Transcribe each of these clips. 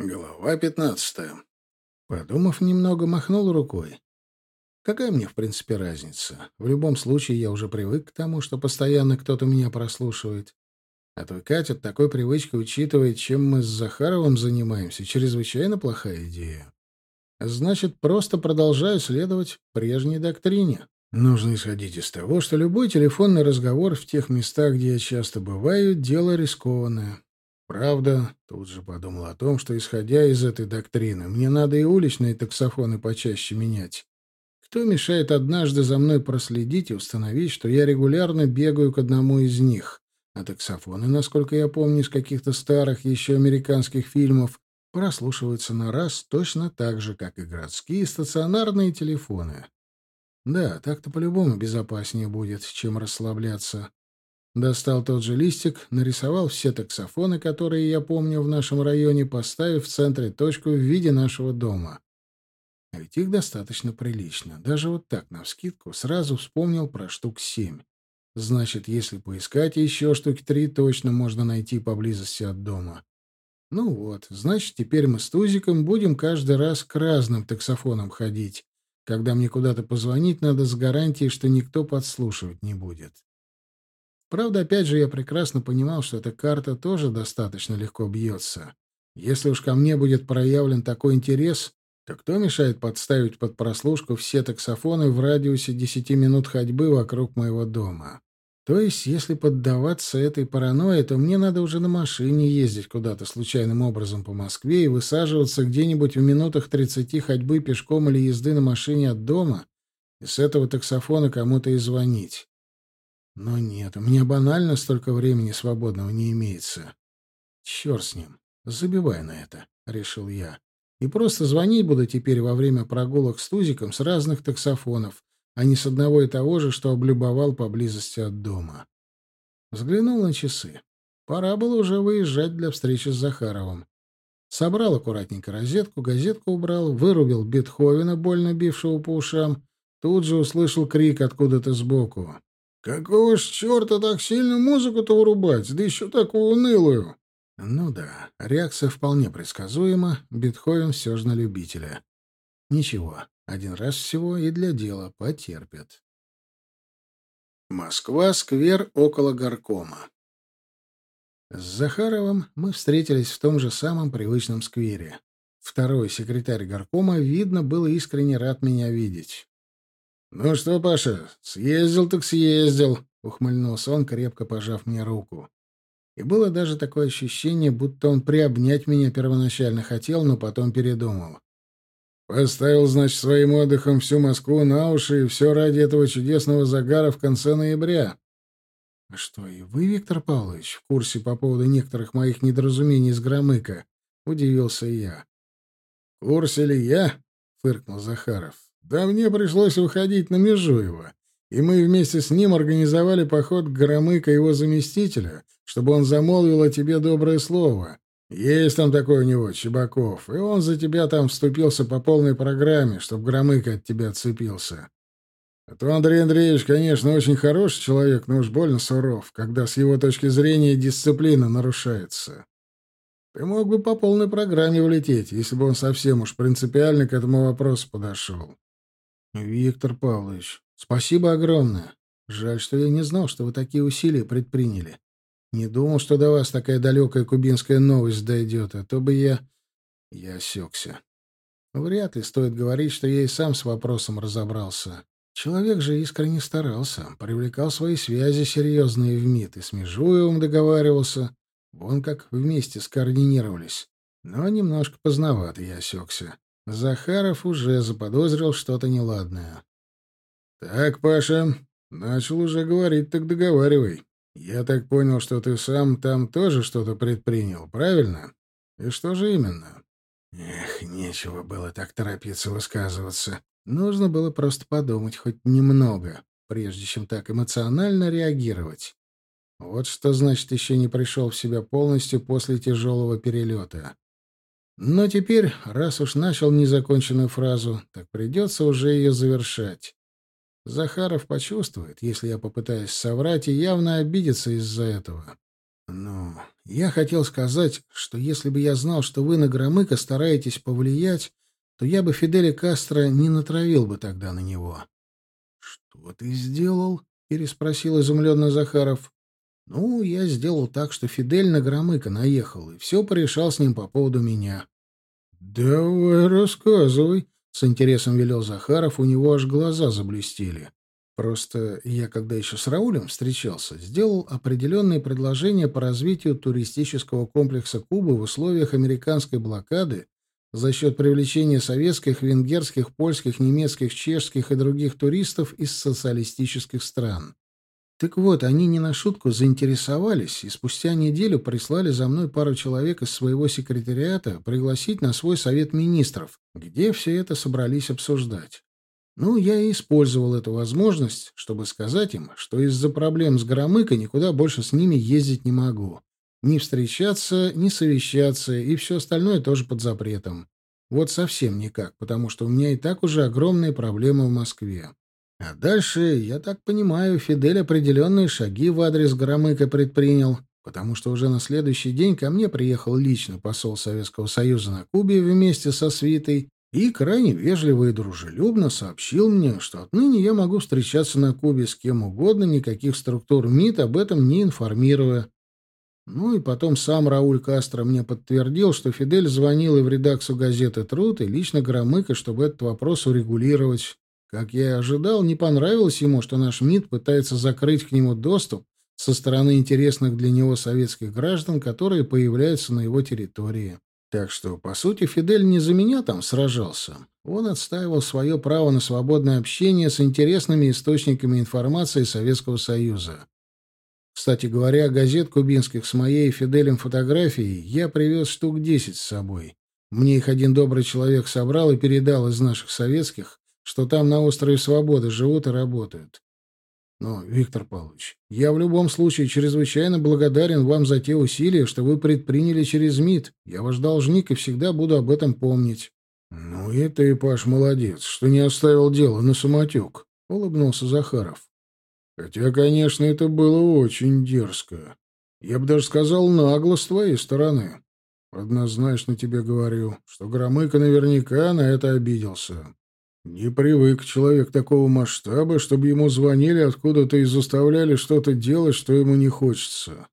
Глава пятнадцатая. Подумав немного, махнул рукой. Какая мне, в принципе, разница? В любом случае, я уже привык к тому, что постоянно кто-то меня прослушивает. А то Катя такой привычкой учитывает, чем мы с Захаровым занимаемся, чрезвычайно плохая идея. Значит, просто продолжаю следовать прежней доктрине. Нужно исходить из того, что любой телефонный разговор в тех местах, где я часто бываю, дело рискованное. Правда, тут же подумал о том, что, исходя из этой доктрины, мне надо и уличные таксофоны почаще менять. Кто мешает однажды за мной проследить и установить, что я регулярно бегаю к одному из них? А таксофоны, насколько я помню, из каких-то старых еще американских фильмов, прослушиваются на раз точно так же, как и городские стационарные телефоны. Да, так-то по-любому безопаснее будет, чем расслабляться. Достал тот же листик, нарисовал все таксофоны, которые я помню в нашем районе, поставив в центре точку в виде нашего дома. А ведь их достаточно прилично. Даже вот так, навскидку, сразу вспомнил про штук семь. Значит, если поискать еще штуки три, точно можно найти поблизости от дома. Ну вот, значит, теперь мы с Тузиком будем каждый раз к разным таксофонам ходить. Когда мне куда-то позвонить, надо с гарантией, что никто подслушивать не будет. Правда, опять же, я прекрасно понимал, что эта карта тоже достаточно легко бьется. Если уж ко мне будет проявлен такой интерес, то кто мешает подставить под прослушку все таксофоны в радиусе 10 минут ходьбы вокруг моего дома? То есть, если поддаваться этой паранойи, то мне надо уже на машине ездить куда-то случайным образом по Москве и высаживаться где-нибудь в минутах 30 ходьбы пешком или езды на машине от дома, и с этого таксофона кому-то и звонить. Но нет, у меня банально столько времени свободного не имеется. Черт с ним. Забивай на это, — решил я. И просто звонить буду теперь во время прогулок с Тузиком с разных таксофонов, а не с одного и того же, что облюбовал поблизости от дома. Взглянул на часы. Пора было уже выезжать для встречи с Захаровым. Собрал аккуратненько розетку, газетку убрал, вырубил Бетховена, больно бившего по ушам. Тут же услышал крик откуда-то сбоку. Какого ж черта так сильно музыку-то вырубать, да еще такую унылую? Ну да, реакция вполне предсказуема, Бетховен все же на любителя. Ничего, один раз всего и для дела потерпят. Москва, сквер около горкома. С Захаровым мы встретились в том же самом привычном сквере. Второй секретарь горкома, видно, был искренне рад меня видеть. «Ну что, Паша, съездил так съездил», — ухмыльнулся он, крепко пожав мне руку. И было даже такое ощущение, будто он приобнять меня первоначально хотел, но потом передумал. Поставил, значит, своим отдыхом всю Москву на уши, и все ради этого чудесного загара в конце ноября. — А что, и вы, Виктор Павлович, в курсе по поводу некоторых моих недоразумений с Громыка? — удивился я. — В курсе ли я? — фыркнул Захаров. Да мне пришлось выходить на Межуева, и мы вместе с ним организовали поход к Громыко его заместителя, чтобы он замолвил о тебе доброе слово. Есть там такой у него, Чебаков, и он за тебя там вступился по полной программе, чтобы Громыко от тебя отцепился. А то Андрей Андреевич, конечно, очень хороший человек, но уж больно суров, когда с его точки зрения дисциплина нарушается. Ты мог бы по полной программе влететь, если бы он совсем уж принципиально к этому вопросу подошел. «Виктор Павлович, спасибо огромное. Жаль, что я не знал, что вы такие усилия предприняли. Не думал, что до вас такая далекая кубинская новость дойдет, а то бы я...» Я осекся. Вряд ли стоит говорить, что я и сам с вопросом разобрался. Человек же искренне старался, привлекал свои связи серьезные в МИД и с Межуевым договаривался. Вон как вместе скоординировались. Но немножко поздновато я осекся. Захаров уже заподозрил что-то неладное. «Так, Паша, начал уже говорить, так договаривай. Я так понял, что ты сам там тоже что-то предпринял, правильно? И что же именно?» Эх, нечего было так торопиться высказываться. Нужно было просто подумать хоть немного, прежде чем так эмоционально реагировать. Вот что значит еще не пришел в себя полностью после тяжелого перелета. Но теперь, раз уж начал незаконченную фразу, так придется уже ее завершать. Захаров почувствует, если я попытаюсь соврать, и явно обидится из-за этого. Ну, я хотел сказать, что если бы я знал, что вы на Громыка стараетесь повлиять, то я бы Фиделя Кастро не натравил бы тогда на него. — Что ты сделал? — переспросил изумленно Захаров. — Ну, я сделал так, что Фидель на Громыка наехал, и все порешал с ним по поводу меня. — Давай рассказывай, — с интересом велел Захаров, у него аж глаза заблестели. Просто я, когда еще с Раулем встречался, сделал определенные предложения по развитию туристического комплекса Кубы в условиях американской блокады за счет привлечения советских, венгерских, польских, немецких, чешских и других туристов из социалистических стран. Так вот, они не на шутку заинтересовались и спустя неделю прислали за мной пару человек из своего секретариата пригласить на свой совет министров, где все это собрались обсуждать. Ну, я и использовал эту возможность, чтобы сказать им, что из-за проблем с Громыкой никуда больше с ними ездить не могу. Ни встречаться, ни совещаться, и все остальное тоже под запретом. Вот совсем никак, потому что у меня и так уже огромные проблемы в Москве. А дальше, я так понимаю, Фидель определенные шаги в адрес Громыка предпринял, потому что уже на следующий день ко мне приехал лично посол Советского Союза на Кубе вместе со свитой и крайне вежливо и дружелюбно сообщил мне, что отныне я могу встречаться на Кубе с кем угодно, никаких структур МИД об этом не информируя. Ну и потом сам Рауль Кастро мне подтвердил, что Фидель звонил и в редакцию газеты «Труд», и лично Громыко, чтобы этот вопрос урегулировать. Как я и ожидал, не понравилось ему, что наш МИД пытается закрыть к нему доступ со стороны интересных для него советских граждан, которые появляются на его территории. Так что, по сути, Фидель не за меня там сражался. Он отстаивал свое право на свободное общение с интересными источниками информации Советского Союза. Кстати говоря, газет кубинских с моей Фиделем фотографией я привез штук десять с собой. Мне их один добрый человек собрал и передал из наших советских, что там на острове Свободы живут и работают. Но, Виктор Павлович, я в любом случае чрезвычайно благодарен вам за те усилия, что вы предприняли через МИД. Я ваш должник и всегда буду об этом помнить. — Ну и ты, Паш, молодец, что не оставил дело на самотек, — улыбнулся Захаров. — Хотя, конечно, это было очень дерзко. Я бы даже сказал нагло с твоей стороны. Однозначно тебе говорю, что Громыко наверняка на это обиделся. Не привык человек такого масштаба, чтобы ему звонили откуда-то и заставляли что-то делать, что ему не хочется.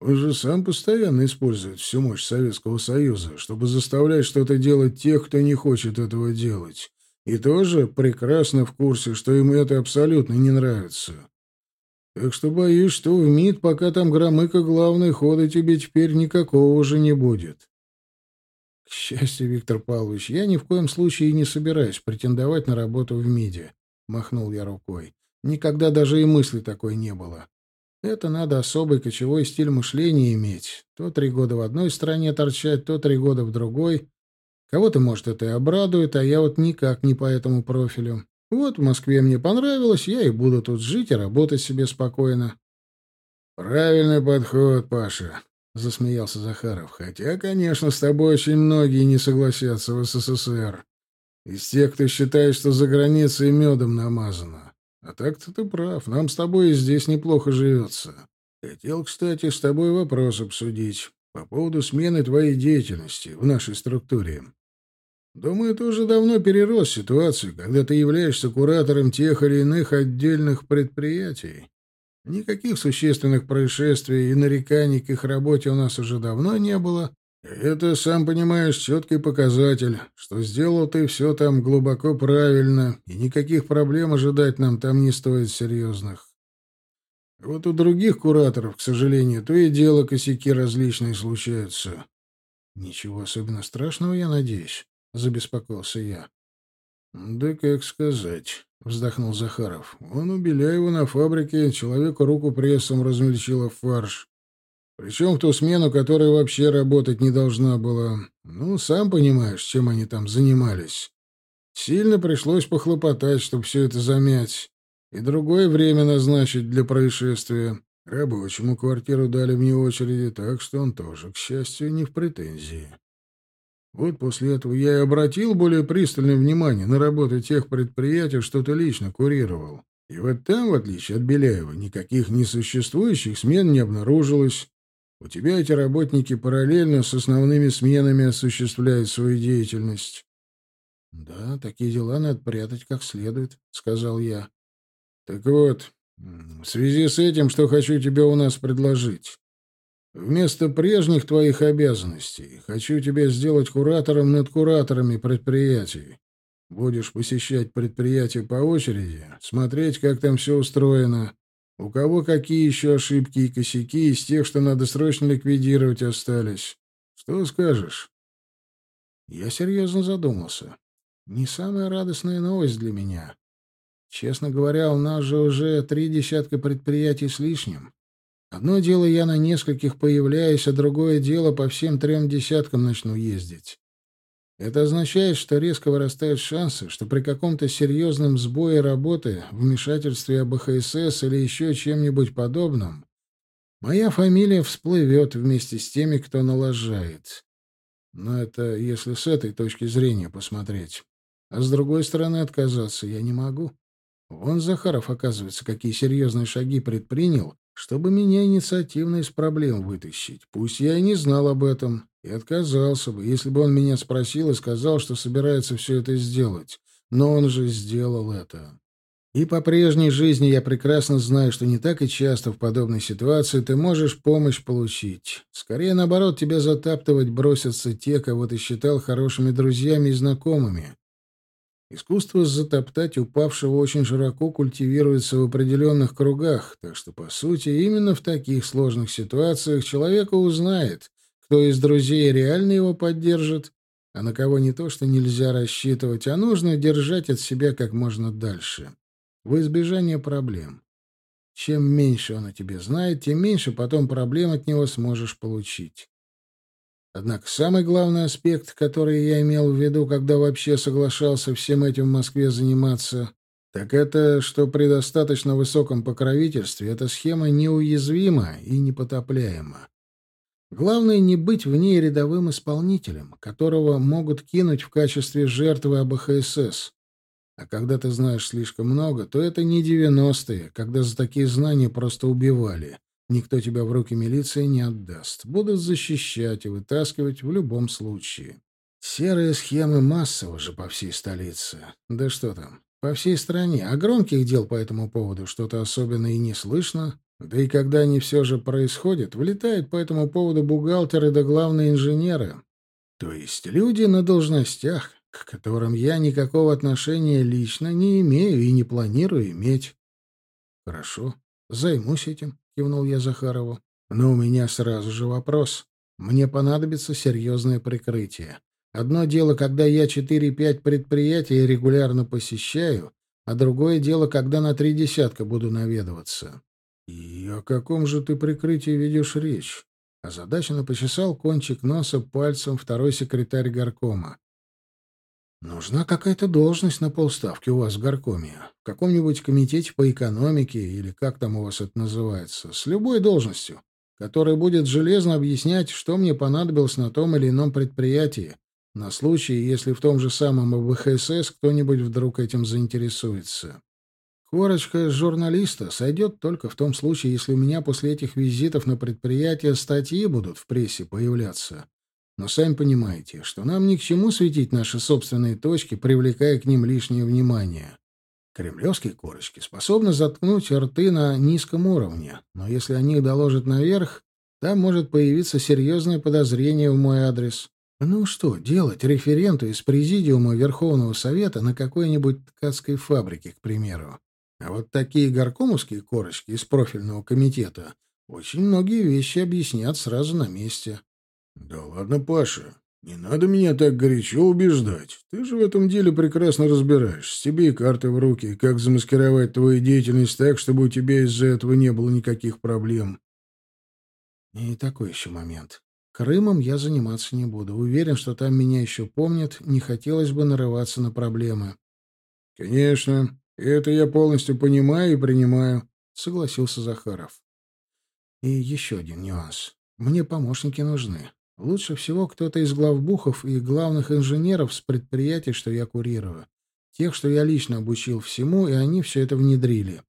Он же сам постоянно использует всю мощь Советского Союза, чтобы заставлять что-то делать тех, кто не хочет этого делать. И тоже прекрасно в курсе, что ему это абсолютно не нравится. Так что боюсь, что в МИД, пока там Громыко главный, хода тебе теперь никакого уже не будет. К счастью, Виктор Павлович, я ни в коем случае не собираюсь претендовать на работу в МИДе, махнул я рукой. Никогда даже и мысли такой не было. Это надо особый кочевой стиль мышления иметь. То три года в одной стране торчать, то три года в другой. Кого-то, может, это и обрадует, а я вот никак не по этому профилю. Вот в Москве мне понравилось, я и буду тут жить и работать себе спокойно. Правильный подход, Паша. — засмеялся Захаров. «Хотя, конечно, с тобой очень многие не согласятся в СССР. Из тех, кто считает, что за границей медом намазано. А так-то ты прав, нам с тобой и здесь неплохо живется. Хотел, кстати, с тобой вопрос обсудить по поводу смены твоей деятельности в нашей структуре. Думаю, ты уже давно перерос ситуацию, когда ты являешься куратором тех или иных отдельных предприятий. Никаких существенных происшествий и нареканий к их работе у нас уже давно не было. Это, сам понимаешь, четкий показатель, что сделал ты все там глубоко правильно, и никаких проблем ожидать нам там не стоит серьезных. Вот у других кураторов, к сожалению, то и дело косяки различные случаются. Ничего особенно страшного, я надеюсь, — забеспокоился я. Да как сказать. — вздохнул Захаров. «Он у Беляева на фабрике человеку руку прессом размельчила в фарш. Причем в ту смену, которая вообще работать не должна была. Ну, сам понимаешь, чем они там занимались. Сильно пришлось похлопотать, чтобы все это замять. И другое время назначить для происшествия. Рабочему квартиру дали вне очереди, так что он тоже, к счастью, не в претензии. Вот после этого я и обратил более пристальное внимание на работу тех предприятий, что ты лично курировал. И вот там, в отличие от Беляева, никаких несуществующих смен не обнаружилось. У тебя эти работники параллельно с основными сменами осуществляют свою деятельность. — Да, такие дела надо прятать как следует, — сказал я. — Так вот, в связи с этим, что хочу тебе у нас предложить. Вместо прежних твоих обязанностей хочу тебя сделать куратором над кураторами предприятий. Будешь посещать предприятия по очереди, смотреть, как там все устроено, у кого какие еще ошибки и косяки из тех, что надо срочно ликвидировать, остались. Что скажешь? Я серьезно задумался. Не самая радостная новость для меня. Честно говоря, у нас же уже три десятка предприятий с лишним. Одно дело я на нескольких появляюсь, а другое дело по всем трем десяткам начну ездить. Это означает, что резко вырастают шансы, что при каком-то серьезном сбое работы, вмешательстве АБХСС или еще чем-нибудь подобном, моя фамилия всплывет вместе с теми, кто налажает. Но это если с этой точки зрения посмотреть. А с другой стороны, отказаться я не могу. Вон Захаров, оказывается, какие серьезные шаги предпринял, чтобы меня инициативно из проблем вытащить. Пусть я и не знал об этом, и отказался бы, если бы он меня спросил и сказал, что собирается все это сделать. Но он же сделал это. И по прежней жизни я прекрасно знаю, что не так и часто в подобной ситуации ты можешь помощь получить. Скорее, наоборот, тебя затаптывать бросятся те, кого ты считал хорошими друзьями и знакомыми. Искусство затоптать упавшего очень широко культивируется в определенных кругах, так что, по сути, именно в таких сложных ситуациях человека узнает, кто из друзей реально его поддержит, а на кого не то, что нельзя рассчитывать, а нужно держать от себя как можно дальше, в избежание проблем. Чем меньше он о тебе знает, тем меньше потом проблем от него сможешь получить. Однако самый главный аспект, который я имел в виду, когда вообще соглашался всем этим в Москве заниматься, так это, что при достаточно высоком покровительстве эта схема неуязвима и непотопляема. Главное не быть в ней рядовым исполнителем, которого могут кинуть в качестве жертвы АБХСС. А когда ты знаешь слишком много, то это не девяностые, когда за такие знания просто убивали. Никто тебя в руки милиции не отдаст. Будут защищать и вытаскивать в любом случае. Серые схемы массово же по всей столице. Да что там, по всей стране. А громких дел по этому поводу что-то особенно и не слышно. Да и когда они все же происходят, влетают по этому поводу бухгалтеры да главные инженеры. То есть люди на должностях, к которым я никакого отношения лично не имею и не планирую иметь. Хорошо, займусь этим кивнул я Захарову. Но у меня сразу же вопрос. Мне понадобится серьезное прикрытие. Одно дело, когда я 4-5 предприятий регулярно посещаю, а другое дело, когда на три десятка буду наведываться. И о каком же ты прикрытии ведешь речь? Озадаченно почесал кончик носа пальцем второй секретарь горкома. Нужна какая-то должность на полставки у вас в горкоме. В каком-нибудь комитете по экономике или как там у вас это называется. С любой должностью, которая будет железно объяснять, что мне понадобилось на том или ином предприятии, на случай, если в том же самом АБХСС кто-нибудь вдруг этим заинтересуется. Корочка журналиста сойдет только в том случае, если у меня после этих визитов на предприятие статьи будут в прессе появляться. Но сами понимаете, что нам ни к чему светить наши собственные точки, привлекая к ним лишнее внимание. Кремлевские корочки способны заткнуть рты на низком уровне, но если они доложат наверх, там может появиться серьезное подозрение в мой адрес. Ну что, делать референту из Президиума Верховного Совета на какой-нибудь ткацкой фабрике, к примеру? А вот такие горкомовские корочки из профильного комитета очень многие вещи объяснят сразу на месте. «Да ладно, Паша, не надо меня так горячо убеждать. Ты же в этом деле прекрасно разбираешься. Тебе и карты в руки, как замаскировать твою деятельность так, чтобы у тебя из-за этого не было никаких проблем». И такой еще момент. Крымом я заниматься не буду. Уверен, что там меня еще помнят. Не хотелось бы нарываться на проблемы. «Конечно. Это я полностью понимаю и принимаю», — согласился Захаров. И еще один нюанс. Мне помощники нужны. Лучше всего кто-то из главбухов и главных инженеров с предприятий, что я курирую. Тех, что я лично обучил всему, и они все это внедрили.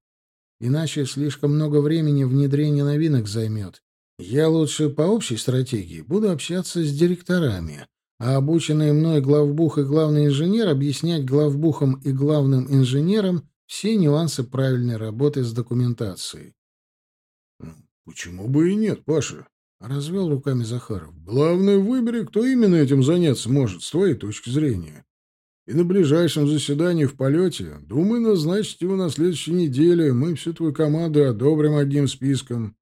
Иначе слишком много времени внедрение новинок займет. Я лучше по общей стратегии буду общаться с директорами, а обученные мной главбух и главный инженер объяснять главбухам и главным инженерам все нюансы правильной работы с документацией. «Почему бы и нет, Паша?» — развел руками Захаров. «Главное, выбери, кто именно этим заняться может, с твоей точки зрения. И на ближайшем заседании в полете, думаю, назначить его на следующей неделе. Мы всю твою команду одобрим одним списком».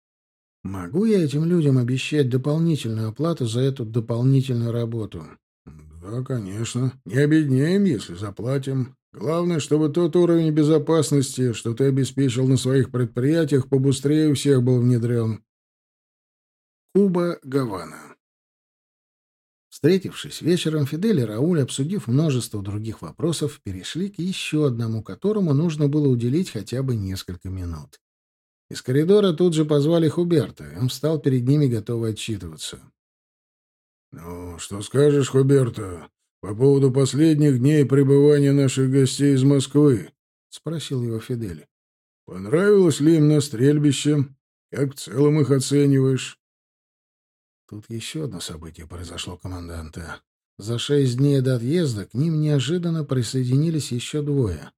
«Могу я этим людям обещать дополнительную оплату за эту дополнительную работу?» «Да, конечно. Не обеднеем, если заплатим. Главное, чтобы тот уровень безопасности, что ты обеспечил на своих предприятиях, побыстрее у всех был внедрен. Куба Гавана Встретившись вечером, Фидель и Рауль, обсудив множество других вопросов, перешли к еще одному, которому нужно было уделить хотя бы несколько минут. Из коридора тут же позвали Хуберта, и он встал перед ними, готовый отчитываться. «Ну, что скажешь, Хуберта? «По поводу последних дней пребывания наших гостей из Москвы», — спросил его Фидель. «Понравилось ли им на стрельбище? Как в целом их оцениваешь?» Тут еще одно событие произошло, команданта. За шесть дней до отъезда к ним неожиданно присоединились еще двое.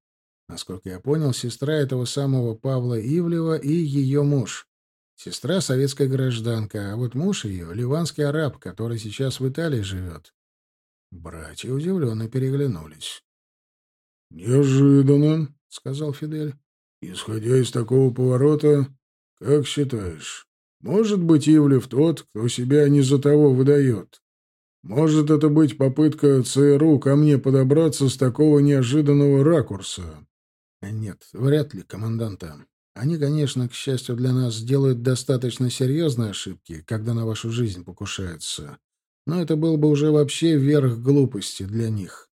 Насколько я понял, сестра этого самого Павла Ивлева и ее муж. Сестра — советская гражданка, а вот муж ее — ливанский араб, который сейчас в Италии живет. Братья удивленно переглянулись. «Неожиданно», — сказал Фидель. «Исходя из такого поворота, как считаешь, может быть Ивлев тот, кто себя не за того выдает? Может это быть попытка ЦРУ ко мне подобраться с такого неожиданного ракурса?» «Нет, вряд ли, команданта. Они, конечно, к счастью для нас, делают достаточно серьезные ошибки, когда на вашу жизнь покушаются но это был бы уже вообще верх глупости для них.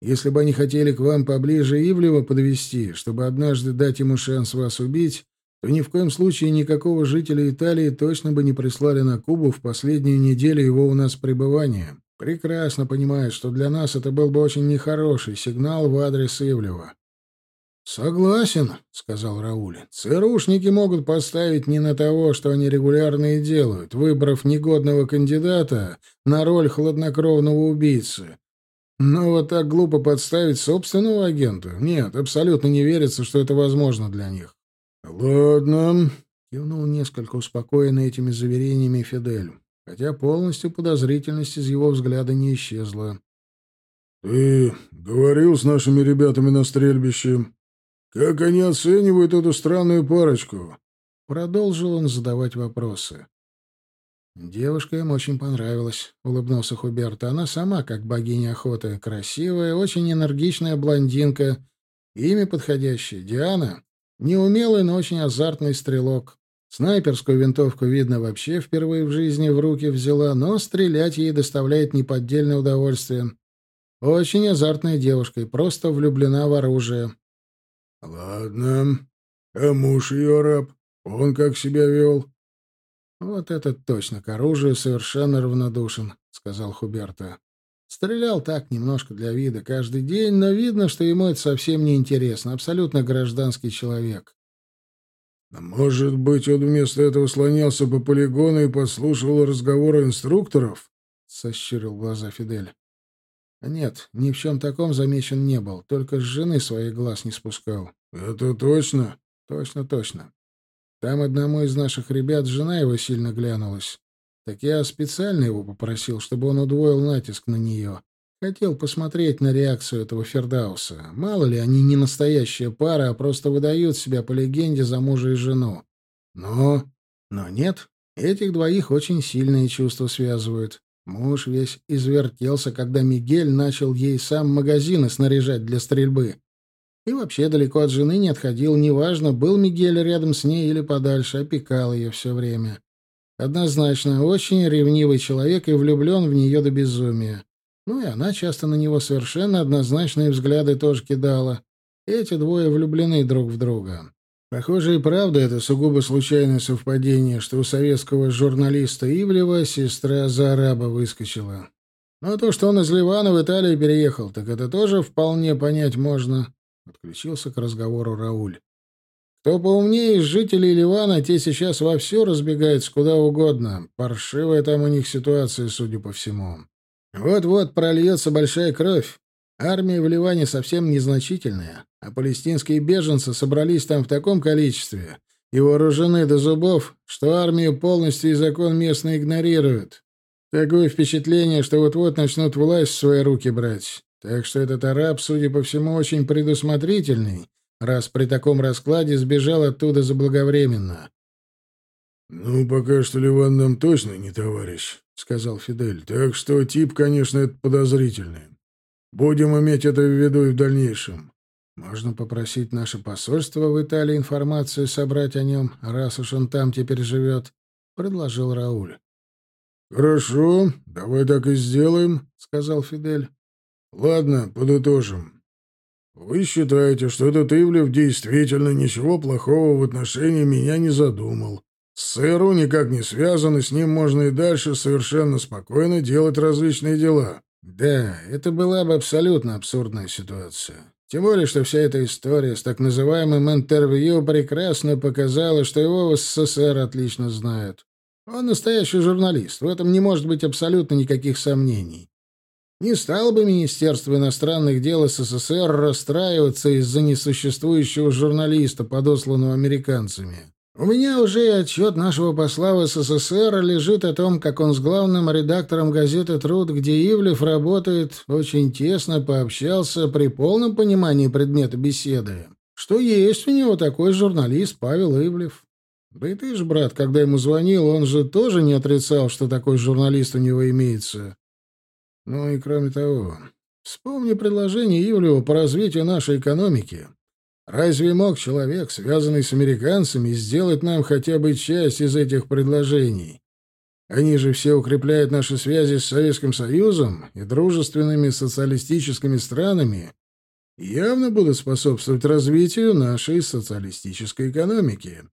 Если бы они хотели к вам поближе Ивлева подвести, чтобы однажды дать ему шанс вас убить, то ни в коем случае никакого жителя Италии точно бы не прислали на Кубу в последнюю неделю его у нас пребывания. Прекрасно понимают, что для нас это был бы очень нехороший сигнал в адрес Ивлева. «Согласен», — сказал Рауль. «ЦРУшники могут поставить не на того, что они регулярно и делают, выбрав негодного кандидата на роль хладнокровного убийцы. Но вот так глупо подставить собственного агента? Нет, абсолютно не верится, что это возможно для них». «Ладно», — кивнул несколько успокоенный этими заверениями Фидель, хотя полностью подозрительность из его взгляда не исчезла. «Ты говорил с нашими ребятами на стрельбище?» «Как они оценивают эту странную парочку?» Продолжил он задавать вопросы. «Девушка им очень понравилась», — улыбнулся Хуберт. «Она сама, как богиня охоты, красивая, очень энергичная блондинка. Имя подходящее — Диана. Неумелый, но очень азартный стрелок. Снайперскую винтовку, видно, вообще впервые в жизни в руки взяла, но стрелять ей доставляет неподдельное удовольствие. Очень азартная девушка и просто влюблена в оружие. «Ладно. А муж ее раб? Он как себя вел?» «Вот этот точно к оружию совершенно равнодушен», — сказал Хуберта. «Стрелял так, немножко для вида, каждый день, но видно, что ему это совсем не интересно. Абсолютно гражданский человек». «Может быть, он вместо этого слонялся по полигону и послушал разговоры инструкторов?» — сощурил глаза Фидель. Нет, ни в чем таком замечен не был, только с жены своих глаз не спускал. Это точно? Точно, точно. Там одному из наших ребят жена его сильно глянулась. Так я специально его попросил, чтобы он удвоил натиск на нее. Хотел посмотреть на реакцию этого Фердауса. Мало ли, они не настоящая пара, а просто выдают себя по легенде за мужа и жену. Но... Но нет, этих двоих очень сильные чувства связывают. Муж весь извертелся, когда Мигель начал ей сам магазины снаряжать для стрельбы. И вообще далеко от жены не отходил, неважно, был Мигель рядом с ней или подальше, опекал ее все время. Однозначно, очень ревнивый человек и влюблен в нее до безумия. Ну и она часто на него совершенно однозначные взгляды тоже кидала. Эти двое влюблены друг в друга. Похоже, и правда это сугубо случайное совпадение, что у советского журналиста Ивлева сестра за араба выскочила. Но то, что он из Ливана в Италию переехал, так это тоже вполне понять можно. Отключился к разговору Рауль. Кто поумнее из жителей Ливана, те сейчас вовсю разбегаются куда угодно. Паршивая там у них ситуация, судя по всему. Вот-вот прольется большая кровь. Армия в Ливане совсем незначительная, а палестинские беженцы собрались там в таком количестве и вооружены до зубов, что армию полностью и закон местно игнорируют. Такое впечатление, что вот-вот начнут власть в свои руки брать. Так что этот араб, судя по всему, очень предусмотрительный раз при таком раскладе сбежал оттуда заблаговременно. «Ну, пока что Ливан нам точно не товарищ», — сказал Фидель. «Так что тип, конечно, это подозрительный. Будем иметь это в виду и в дальнейшем». «Можно попросить наше посольство в Италии информацию собрать о нем, раз уж он там теперь живет», — предложил Рауль. «Хорошо, давай так и сделаем», — сказал Фидель. «Ладно, подытожим. Вы считаете, что этот Ивлев действительно ничего плохого в отношении меня не задумал. С СРУ никак не связан, и с ним можно и дальше совершенно спокойно делать различные дела. Да, это была бы абсолютно абсурдная ситуация. Тем более, что вся эта история с так называемым интервью прекрасно показала, что его в СССР отлично знают. Он настоящий журналист, в этом не может быть абсолютно никаких сомнений. Не стало бы Министерство иностранных дел СССР расстраиваться из-за несуществующего журналиста, подосланного американцами. У меня уже отчет нашего посла в СССР лежит о том, как он с главным редактором газеты «Труд», где Ивлев работает, очень тесно пообщался при полном понимании предмета беседы, что есть у него такой журналист Павел Ивлев. Да и ты ж, брат, когда ему звонил, он же тоже не отрицал, что такой журналист у него имеется. Ну и кроме того, вспомни предложение Ивлева по развитию нашей экономики. Разве мог человек, связанный с американцами, сделать нам хотя бы часть из этих предложений? Они же все укрепляют наши связи с Советским Союзом и дружественными социалистическими странами явно будут способствовать развитию нашей социалистической экономики.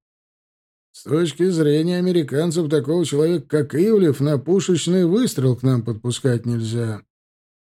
С точки зрения американцев, такого человека, как Ивлев, на пушечный выстрел к нам подпускать нельзя.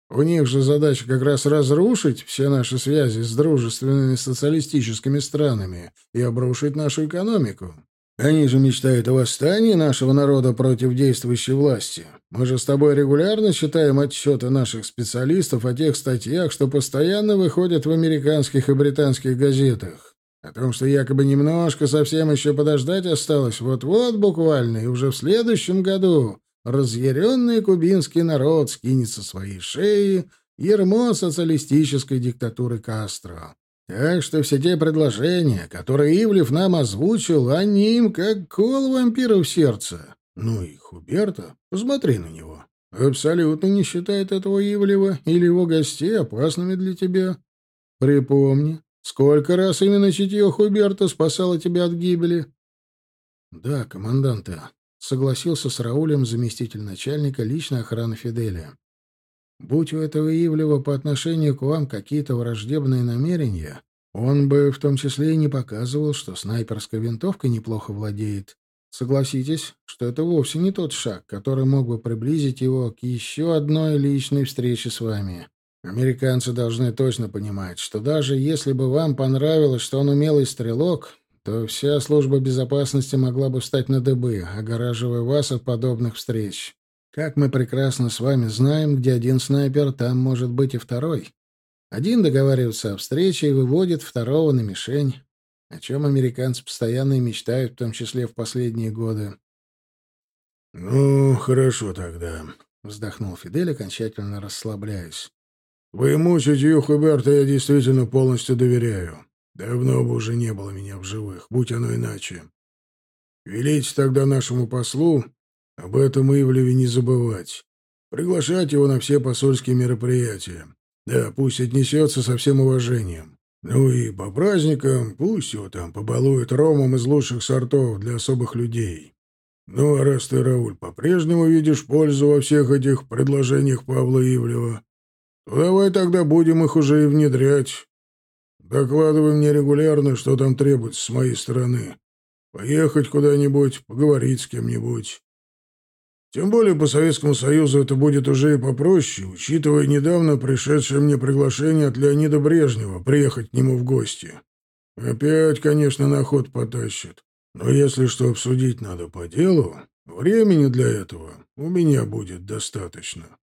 У них же задача как раз разрушить все наши связи с дружественными социалистическими странами и обрушить нашу экономику. Они же мечтают о восстании нашего народа против действующей власти. Мы же с тобой регулярно читаем отчеты наших специалистов о тех статьях, что постоянно выходят в американских и британских газетах. О том, что якобы немножко совсем еще подождать осталось, вот-вот буквально, и уже в следующем году разъяренный кубинский народ скинет со своей шеи ермо социалистической диктатуры Кастро. Так что все те предложения, которые Ивлев нам озвучил, они им как кол вампира в сердце. Ну и Хуберта, посмотри на него. Абсолютно не считает этого Ивлева или его гостей опасными для тебя. Припомни, Сколько раз именно чутье Хуберта спасало тебя от гибели? — Да, команданта, — согласился с Раулем заместитель начальника личной охраны Фиделия. Будь у этого Ивлева по отношению к вам какие-то враждебные намерения, он бы в том числе и не показывал, что снайперской винтовкой неплохо владеет. Согласитесь, что это вовсе не тот шаг, который мог бы приблизить его к еще одной личной встрече с вами. Американцы должны точно понимать, что даже если бы вам понравилось, что он умелый стрелок, то вся служба безопасности могла бы встать на дыбы, огораживая вас от подобных встреч. Как мы прекрасно с вами знаем, где один снайпер, там может быть и второй. Один договаривается о встрече и выводит второго на мишень, о чем американцы постоянно и мечтают, в том числе в последние годы. «Ну, хорошо тогда», — вздохнул Фидель, окончательно расслабляясь. Твоему чутью Хуберта я действительно полностью доверяю. Давно бы уже не было меня в живых, будь оно иначе. Велите тогда нашему послу об этом Ивлеве не забывать. Приглашать его на все посольские мероприятия. Да, пусть отнесется со всем уважением. Ну и по праздникам пусть его там побалуют ромом из лучших сортов для особых людей. Ну, а раз ты, Рауль, по-прежнему видишь пользу во всех этих предложениях Павла Ивлева, Давай тогда будем их уже и внедрять. Докладывай мне регулярно, что там требуется с моей стороны. Поехать куда-нибудь, поговорить с кем-нибудь. Тем более по Советскому Союзу это будет уже и попроще, учитывая недавно пришедшее мне приглашение от Леонида Брежнева приехать к нему в гости. Опять, конечно, на ход потащат. Но если что обсудить надо по делу, времени для этого у меня будет достаточно.